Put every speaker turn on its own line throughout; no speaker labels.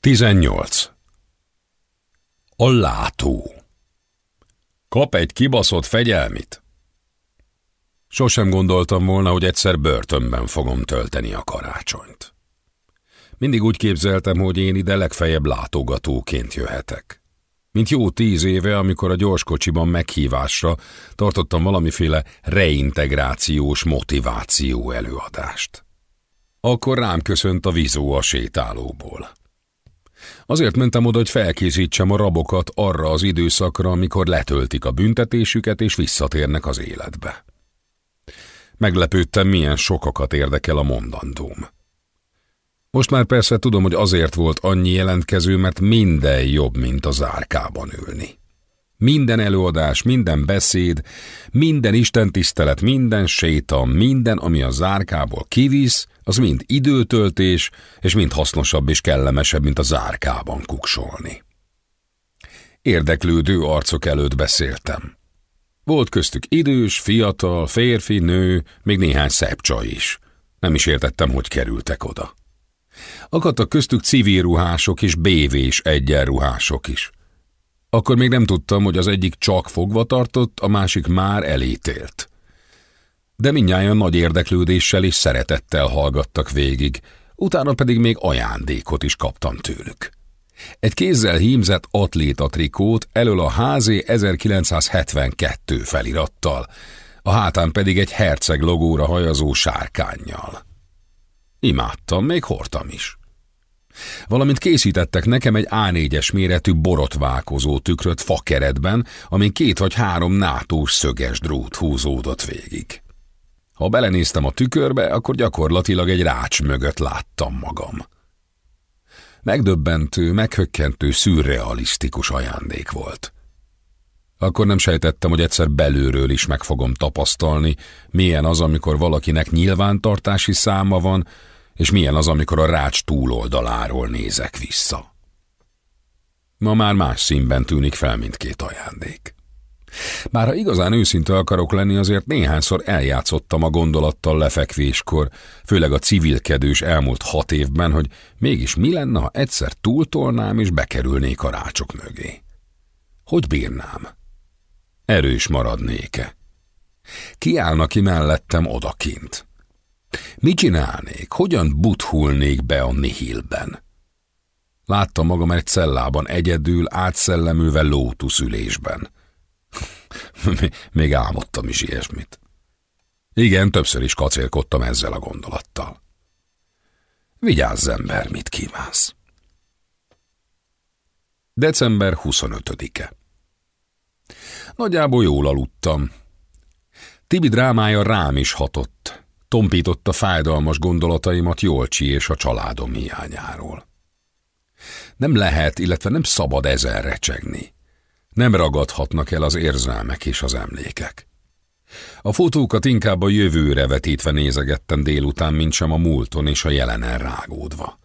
18. A látó Kap egy kibaszott fegyelmit? Sosem gondoltam volna, hogy egyszer börtönben fogom tölteni a karácsonyt. Mindig úgy képzeltem, hogy én ide legfeljebb látogatóként jöhetek. Mint jó tíz éve, amikor a gyorskocsiban meghívásra tartottam valamiféle reintegrációs motiváció előadást. Akkor rám köszönt a vizó a sétálóból. Azért mentem oda, hogy felkészítsem a rabokat arra az időszakra, amikor letöltik a büntetésüket és visszatérnek az életbe. Meglepődtem, milyen sokakat érdekel a mondandóm. Most már persze tudom, hogy azért volt annyi jelentkező, mert minden jobb, mint az árkában ülni. Minden előadás, minden beszéd, minden istentisztelet, minden séta, minden, ami a zárkából kivisz, az mind időtöltés, és mind hasznosabb és kellemesebb, mint a zárkában kuksolni. Érdeklődő arcok előtt beszéltem. Volt köztük idős, fiatal, férfi, nő, még néhány szebb csaj is. Nem is értettem, hogy kerültek oda. Akadtak köztük civil ruhások és bévés egyenruhások is. Akkor még nem tudtam, hogy az egyik csak fogva tartott, a másik már elítélt. De mindnyájan nagy érdeklődéssel és szeretettel hallgattak végig, utána pedig még ajándékot is kaptam tőlük. Egy kézzel hímzett atléta trikót elől a HZ 1972 felirattal, a hátán pedig egy herceg logóra hajazó sárkányjal. Imádtam, még hordtam is. Valamint készítettek nekem egy A4-es méretű borotválkozó tükröt fakeretben, amin két vagy három nátós szöges drót húzódott végig. Ha belenéztem a tükörbe, akkor gyakorlatilag egy rács mögött láttam magam. Megdöbbentő, meghökkentő, szürrealisztikus ajándék volt. Akkor nem sejtettem, hogy egyszer belülről is meg fogom tapasztalni, milyen az, amikor valakinek nyilvántartási száma van, és milyen az, amikor a rács túloldaláról nézek vissza. Ma már más színben tűnik fel mindkét ajándék. Bár ha igazán őszinte akarok lenni, azért néhányszor eljátszottam a gondolattal lefekvéskor, főleg a civilkedős elmúlt hat évben, hogy mégis mi lenne, ha egyszer túltolnám és bekerülnék a rácsok mögé. Hogy bírnám? Erős maradnéke. Kiállna ki mellettem odakint? Mit csinálnék? Hogyan buthulnék be a nihilben? Láttam magam egy cellában egyedül, átszellemülve lótuszülésben. Még álmodtam is ilyesmit. Igen, többször is kacérkodtam ezzel a gondolattal. Vigyázz, ember, mit kívánsz. December 25-e Nagyjából jól aludtam. Tibi drámája rám is hatott. Tompította fájdalmas gondolataimat Jolcsi és a családom hiányáról. Nem lehet, illetve nem szabad ezen recsegni. Nem ragadhatnak el az érzelmek és az emlékek. A fotókat inkább a jövőre vetítve nézegettem délután, mint sem a múlton és a jelenen rágódva.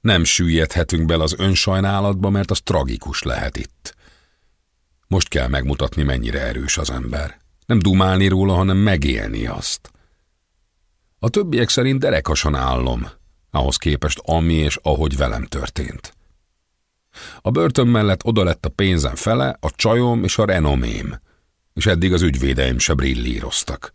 Nem süllyedhetünk bele az önsajnálatba, mert az tragikus lehet itt. Most kell megmutatni, mennyire erős az ember. Nem dumálni róla, hanem megélni azt. A többiek szerint derekasan állom, ahhoz képest ami és ahogy velem történt. A börtön mellett oda lett a pénzem fele, a csajom és a renomém, és eddig az ügyvédeim se brillíroztak.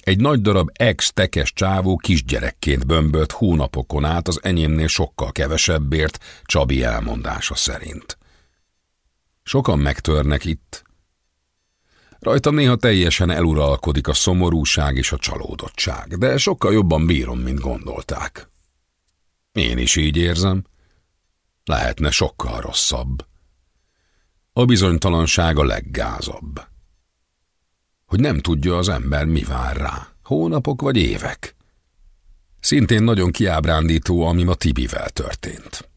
Egy nagy darab ex-tekes csávó kisgyerekként bömbölt hónapokon át az enyémnél sokkal kevesebbért Csabi elmondása szerint. Sokan megtörnek itt. Rajtam néha teljesen eluralkodik a szomorúság és a csalódottság, de sokkal jobban bírom, mint gondolták. Én is így érzem. Lehetne sokkal rosszabb. A bizonytalanság a leggázabb. Hogy nem tudja az ember, mi vár rá, hónapok vagy évek. Szintén nagyon kiábrándító, ami ma Tibivel történt.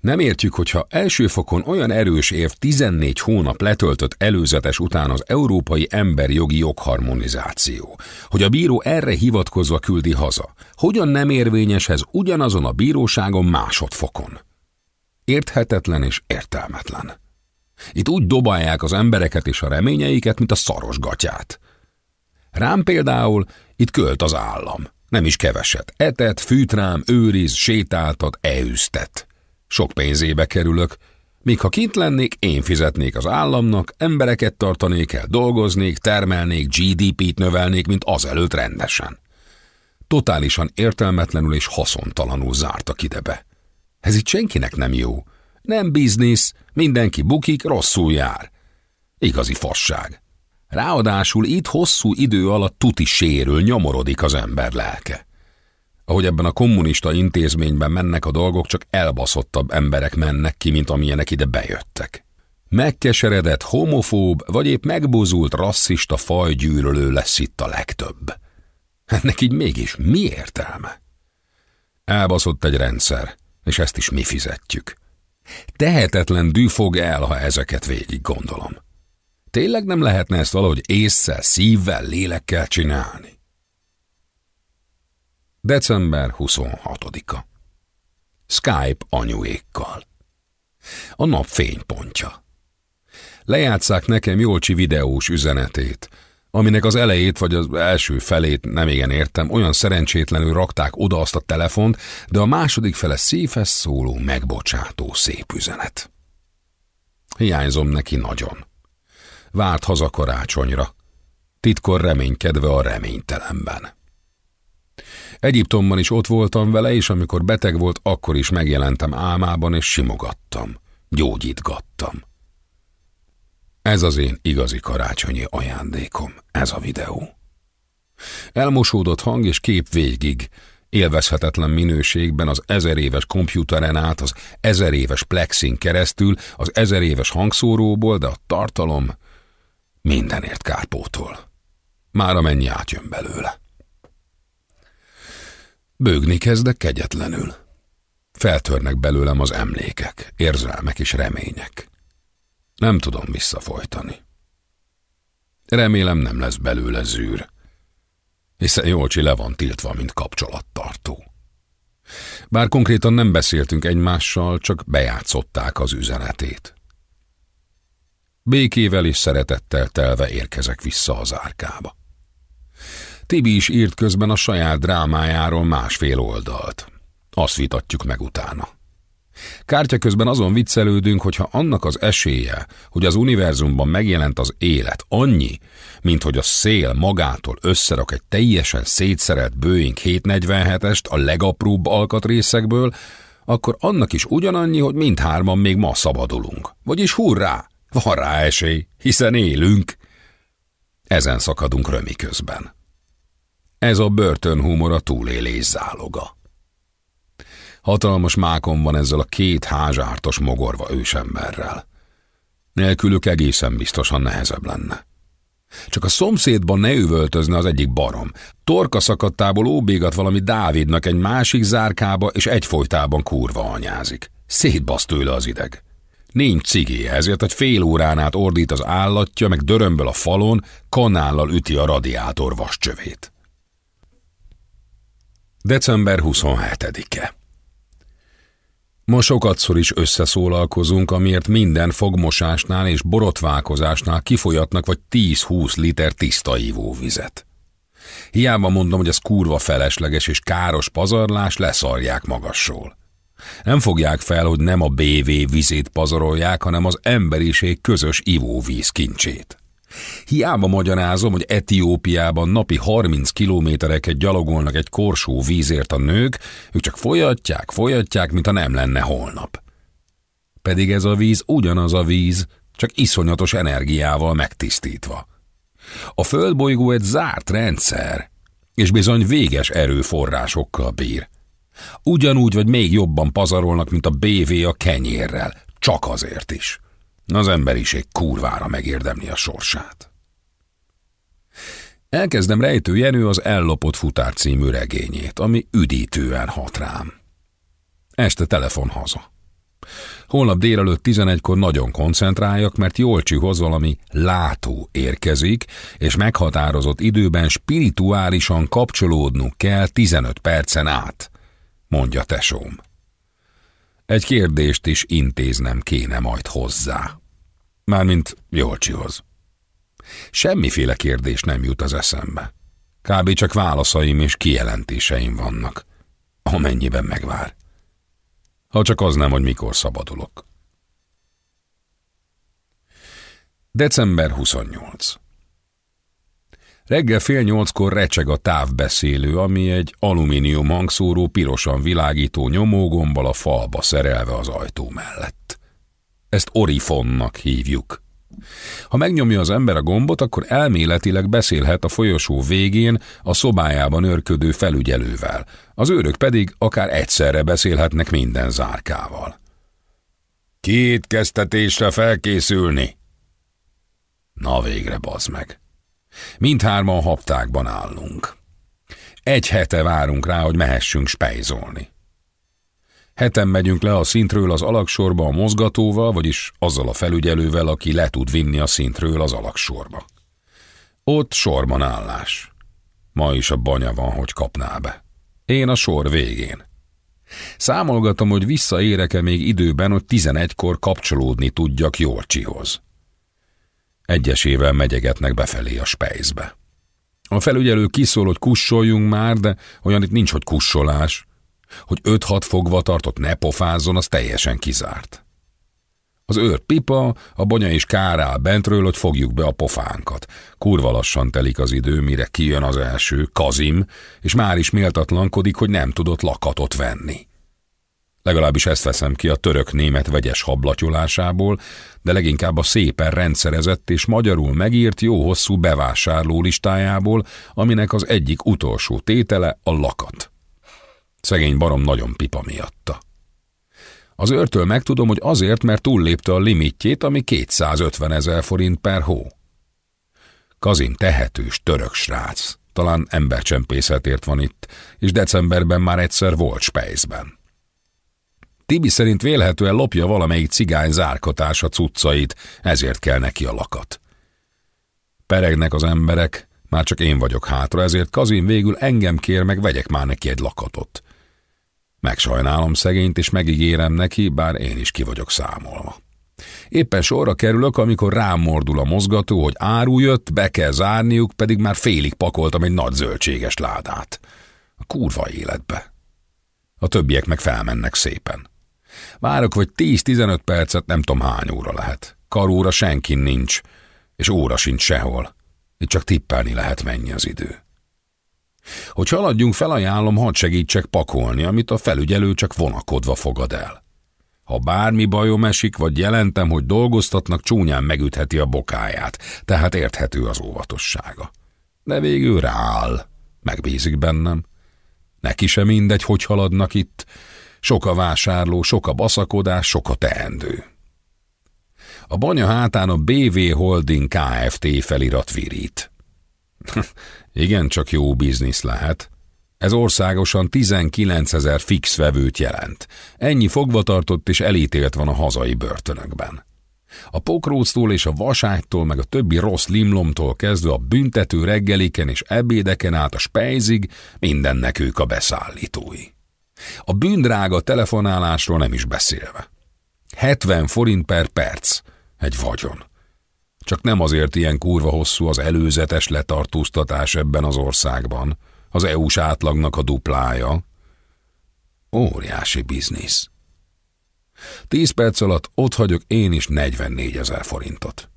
Nem értjük, hogyha első fokon olyan erős érv 14 hónap letöltött előzetes után az európai emberjogi jogharmonizáció, hogy a bíró erre hivatkozva küldi haza, hogyan nem érvényeshez ugyanazon a bíróságon másodfokon. Érthetetlen és értelmetlen. Itt úgy dobálják az embereket és a reményeiket, mint a szaros gatyát. Rám például itt költ az állam. Nem is keveset. Etet, fűt rám, őriz, sétáltat, eüztet Sok pénzébe kerülök, míg ha kint lennék, én fizetnék az államnak, embereket tartanék el, dolgoznék, termelnék, GDP-t növelnék, mint azelőtt rendesen. Totálisan értelmetlenül és haszontalanul zártak ide be. Ez itt senkinek nem jó. Nem biznisz, mindenki bukik, rosszul jár. Igazi fasság. Ráadásul itt hosszú idő alatt tuti sérül, nyomorodik az ember lelke. Ahogy ebben a kommunista intézményben mennek a dolgok, csak elbaszottabb emberek mennek ki, mint amilyenek ide bejöttek. Megkeseredett, homofób, vagy épp megbozult rasszista fajgyűrölő lesz itt a legtöbb. Ennek így mégis mi értelme? Elbaszott egy rendszer, és ezt is mi fizetjük. Tehetetlen dű fog el, ha ezeket végig gondolom. Tényleg nem lehetne ezt valahogy észszel, szívvel, lélekkel csinálni? December 26-a Skype anyuékkal A nap fénypontja Lejátszák nekem Jolcsi videós üzenetét, aminek az elejét vagy az első felét nem igen értem, olyan szerencsétlenül rakták oda azt a telefont, de a második fele szívhez szóló, megbocsátó szép üzenet. Hiányzom neki nagyon. Várt haza karácsonyra, titkor reménykedve a reménytelenben. Egyiptomban is ott voltam vele, és amikor beteg volt, akkor is megjelentem álmában, és simogattam, gyógyítgattam. Ez az én igazi karácsonyi ajándékom, ez a videó. Elmosódott hang és kép végig, élvezhetetlen minőségben az ezer éves komputeren át, az ezer éves plexin keresztül, az ezer éves hangszóróból, de a tartalom mindenért kárpótol. Már amennyi átjön belőle. Bőgni kezdek kegyetlenül. Feltörnek belőlem az emlékek, érzelmek és remények. Nem tudom visszafolytani. Remélem nem lesz belőle zűr, hiszen Jolcsi le van tiltva, mint kapcsolattartó. Bár konkrétan nem beszéltünk egymással, csak bejátszották az üzenetét. Békével és szeretettel telve érkezek vissza az árkába. Tibi is írt közben a saját drámájáról másfél oldalt. Azt vitatjuk meg utána. Kártya közben azon viccelődünk, hogyha annak az esélye, hogy az univerzumban megjelent az élet annyi, mint hogy a szél magától összerak egy teljesen szétszerelt Boeing 747-est a legapróbb alkatrészekből, akkor annak is ugyanannyi, hogy mindhárman még ma szabadulunk. Vagyis hurrá, van rá esély, hiszen élünk. Ezen szakadunk römi közben. Ez a börtönhumor a túlélés záloga. Hatalmas mákon van ezzel a két házártos mogorva ősemberrel. Nélkülük egészen biztosan nehezebb lenne. Csak a szomszédban ne üvöltözne az egyik barom. Torka szakadtából óbégat valami Dávidnak egy másik zárkába, és egyfolytában kurva anyázik. Szétbasz tőle az ideg. Nincs cigé, ezért egy fél órán át ordít az állatja, meg dörömböl a falon, kanállal üti a radiátor vascsövét. December 27-e Ma sokatszor is összeszólalkozunk, amiért minden fogmosásnál és borotválkozásnál kifolyatnak vagy 10-20 liter tiszta ivóvizet. Hiába mondom, hogy ez kurva felesleges és káros pazarlás, leszarják magasról. Nem fogják fel, hogy nem a BV vizét pazarolják, hanem az emberiség közös ivóvíz kincsét. Hiába magyarázom, hogy Etiópiában napi 30 kilométereket gyalogolnak egy korsó vízért a nők, ők csak folyatják, folyatják, mintha nem lenne holnap. Pedig ez a víz ugyanaz a víz, csak iszonyatos energiával megtisztítva. A földbolygó egy zárt rendszer, és bizony véges erőforrásokkal bír. Ugyanúgy vagy még jobban pazarolnak, mint a BV a kenyérrel, csak azért is. Az emberiség kurvára megérdemli a sorsát. Elkezdem rejtő Jenő az Ellopott futár című regényét, ami üdítően hat rám. Este telefon haza. Holnap délelőtt 11-kor nagyon koncentráljak, mert Jolcsihoz valami látó érkezik, és meghatározott időben spirituálisan kapcsolódnunk kell 15 percen át, mondja tesóm. Egy kérdést is intéznem kéne majd hozzá. Mármint Jolcsihoz. Semmiféle kérdés nem jut az eszembe. Kb. csak válaszaim és kijelentéseim vannak, amennyiben megvár. Ha csak az nem, hogy mikor szabadulok. December 28 Reggel fél nyolckor recseg a távbeszélő, ami egy alumínium hangszóró pirosan világító nyomógombbal a falba szerelve az ajtó mellett. Ezt orifonnak hívjuk. Ha megnyomja az ember a gombot, akkor elméletileg beszélhet a folyosó végén a szobájában örködő felügyelővel, az őrök pedig akár egyszerre beszélhetnek minden zárkával. Két kezdetésre felkészülni! Na végre, bazd meg! Mindhárman haptákban állunk. Egy hete várunk rá, hogy mehessünk spejzolni. Heten megyünk le a szintről az alaksorba a mozgatóval, vagyis azzal a felügyelővel, aki le tud vinni a szintről az alaksorba. Ott sorban állás. Ma is a banya van, hogy kapná be. Én a sor végén. Számolgatom, hogy visszaérek-e még időben, hogy tizenegykor kapcsolódni tudjak Jolcsihoz. Egyesével megyegetnek befelé a spejzbe. A felügyelő kiszól, hogy kussoljunk már, de olyan itt nincs, hogy kussolás. Hogy öt-hat fogva tartott ne pofázzon, az teljesen kizárt. Az őr pipa, a bonya is kárál bentről, hogy fogjuk be a pofánkat. Kurva lassan telik az idő, mire kijön az első, Kazim, és már is méltatlankodik, hogy nem tudott lakatot venni. Legalábbis ezt veszem ki a török-német vegyes hablatyolásából, de leginkább a szépen rendszerezett és magyarul megírt jó hosszú bevásárló listájából, aminek az egyik utolsó tétele a lakat. Szegény barom nagyon pipa miatta. Az őrtől megtudom, hogy azért, mert túllépte a limitjét, ami 250 ezer forint per hó. Kazim tehetős török srác, talán embercsempészetért van itt, és decemberben már egyszer volt Spejzben. Tibi szerint vélhetően lopja valamelyik cigány zárkatársa cuccait, ezért kell neki a lakat. Peregnek az emberek, már csak én vagyok hátra, ezért Kazin végül engem kér, meg vegyek már neki egy lakatot. Megsajnálom szegényt, és megígérem neki, bár én is ki vagyok számolva. Éppen sorra kerülök, amikor rám mordul a mozgató, hogy áru jött, be kell zárniuk, pedig már félig pakoltam egy nagy zöldséges ládát. A kurva életbe. A többiek meg felmennek szépen. Várok vagy 10-15 percet, nem tudom hány óra lehet. Karóra senkin nincs, és óra sincs sehol. Itt csak tippelni lehet mennyi az idő. Hogy haladjunk, felajánlom, hadd segítsek pakolni, amit a felügyelő csak vonakodva fogad el. Ha bármi bajom esik, vagy jelentem, hogy dolgoztatnak, csúnyán megütheti a bokáját, tehát érthető az óvatossága. De végül rááll, megbízik bennem. Neki sem mindegy, hogy haladnak itt, sok a vásárló, sok a baszakodás, sok a teendő. A banya hátán a BV Holding Kft. felirat virít. Igen, csak jó biznisz lehet. Ez országosan 19 ezer fix vevőt jelent. Ennyi fogvatartott és elítélt van a hazai börtönökben. A pokróctól és a vaságytól, meg a többi rossz limlomtól kezdve a büntető reggeliken és ebédeken át a spejzig, mindennek ők a beszállítói. A bűndrága telefonálásról nem is beszélve. 70 forint per perc, egy vagyon. Csak nem azért ilyen kurva hosszú az előzetes letartóztatás ebben az országban, az EU-s átlagnak a duplája. Óriási biznisz. Tíz perc alatt ott hagyok én is 44 ezer forintot.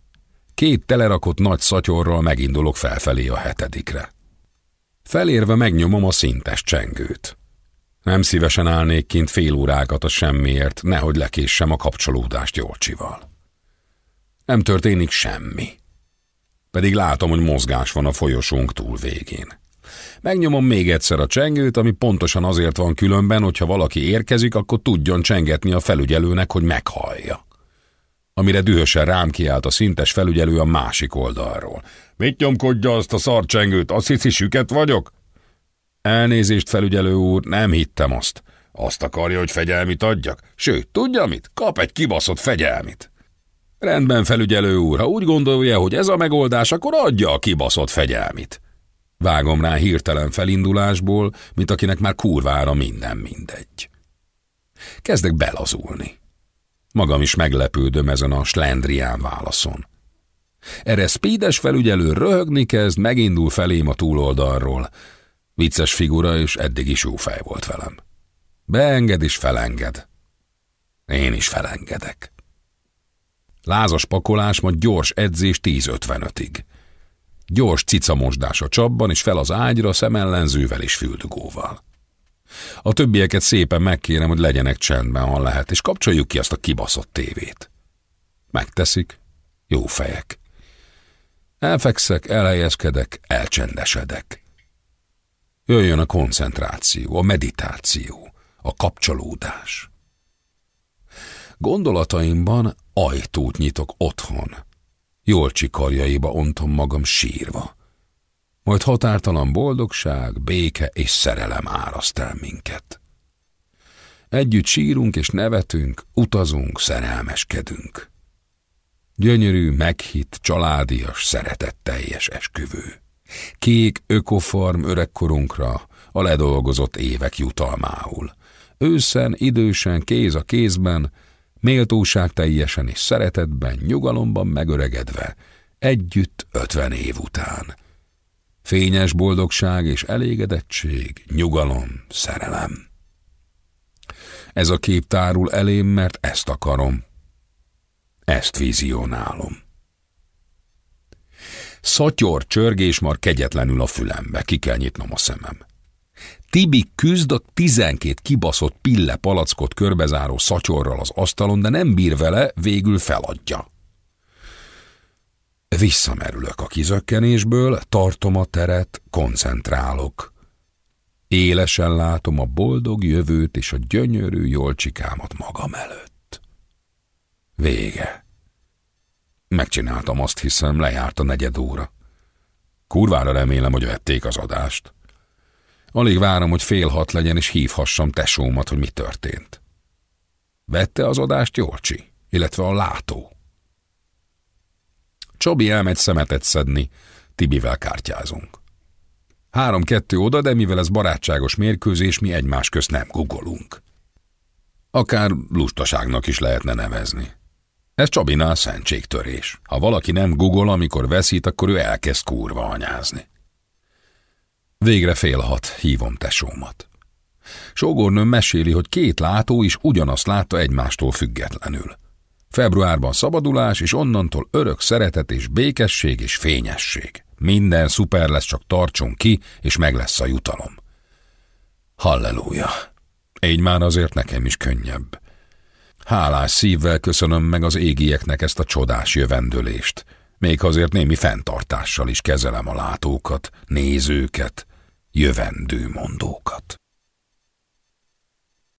Két telerakott nagy szatyorral megindulok felfelé a hetedikre. Felérve megnyomom a szintes csengőt. Nem szívesen állnék kint fél órákat a semmiért, nehogy lekéssem a kapcsolódást Jolcsival. Nem történik semmi. Pedig látom, hogy mozgás van a folyosónk túl végén. Megnyomom még egyszer a csengőt, ami pontosan azért van különben, hogyha valaki érkezik, akkor tudjon csengetni a felügyelőnek, hogy meghallja. Amire dühösen rám kiált a szintes felügyelő a másik oldalról. Mit nyomkodja azt a szarcsengőt? Azt hiszi, süket vagyok? Elnézést, felügyelő úr, nem hittem azt. Azt akarja, hogy fegyelmit adjak? Sőt, tudja mit? Kap egy kibaszott fegyelmit. Rendben, felügyelő úr, ha úgy gondolja, hogy ez a megoldás, akkor adja a kibaszott fegyelmit. Vágom rá hirtelen felindulásból, mint akinek már kurvára minden mindegy. Kezdek belazulni. Magam is meglepődöm ezen a slendrián válaszon. Erre speedes felügyelő röhögni kezd, megindul felém a túloldalról. Vicces figura, és eddig is jó fej volt velem. Beenged és felenged. Én is felengedek. Lázas pakolás, majd gyors edzés 10.55-ig. Gyors cicamosdás a csapban, és fel az ágyra szemellenzővel és füldugóval. A többieket szépen megkérem, hogy legyenek csendben, ha lehet, és kapcsoljuk ki azt a kibaszott tévét. Megteszik. Jó fejek. Elfekszek, elhelyezkedek, elcsendesedek. Jöjjön a koncentráció, a meditáció, a kapcsolódás. Gondolataimban ajtót nyitok otthon. Jól csikarjaiba ontom magam sírva. Majd határtalan boldogság, béke és szerelem áraszt el minket. Együtt sírunk és nevetünk, utazunk, szerelmeskedünk. Gyönyörű, meghitt, családias, szeretetteljes esküvő. Kék ökoform öregkorunkra, a ledolgozott évek jutalmául. Őszen, idősen, kéz a kézben, méltóság teljesen és szeretetben, nyugalomban megöregedve, együtt ötven év után. Fényes boldogság és elégedettség, nyugalom, szerelem. Ez a kép tárul elém, mert ezt akarom. Ezt vizionálom. Szatyor csörgés már kegyetlenül a fülembe, ki kell nyitnom a szemem. Tibi küzd a tizenkét kibaszott pille palackot körbezáró szatyorral az asztalon, de nem bír vele, végül feladja. Visszamerülök a kizökkenésből, tartom a teret, koncentrálok. Élesen látom a boldog jövőt és a gyönyörű jolcsikámat magam előtt. Vége. Megcsináltam azt hiszem, lejárt a negyed óra. Kurvára remélem, hogy vették az adást. Alig várom, hogy fél hat legyen, és hívhassam tesómat, hogy mi történt. Vette az adást Jolcsi, illetve a látó. Csobi elmegy szemetet szedni, Tibivel kártyázunk. Három-kettő oda, de mivel ez barátságos mérkőzés, mi egymás közt nem googolunk. Akár lustaságnak is lehetne nevezni. Ez Csabinál szentségtörés. Ha valaki nem Google, amikor veszít, akkor ő elkezd kurva anyázni. Végre fél hat, hívom tesómat. Sógornőm meséli, hogy két látó is ugyanazt látta egymástól függetlenül. Februárban szabadulás, és onnantól örök szeretet és békesség és fényesség. Minden szuper lesz, csak tartson ki, és meg lesz a jutalom. Halleluja! Így már azért nekem is könnyebb. Hálás szívvel köszönöm meg az égieknek ezt a csodás jövendőlést. Még azért némi fenntartással is kezelem a látókat, nézőket, jövendő mondókat.